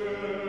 Good.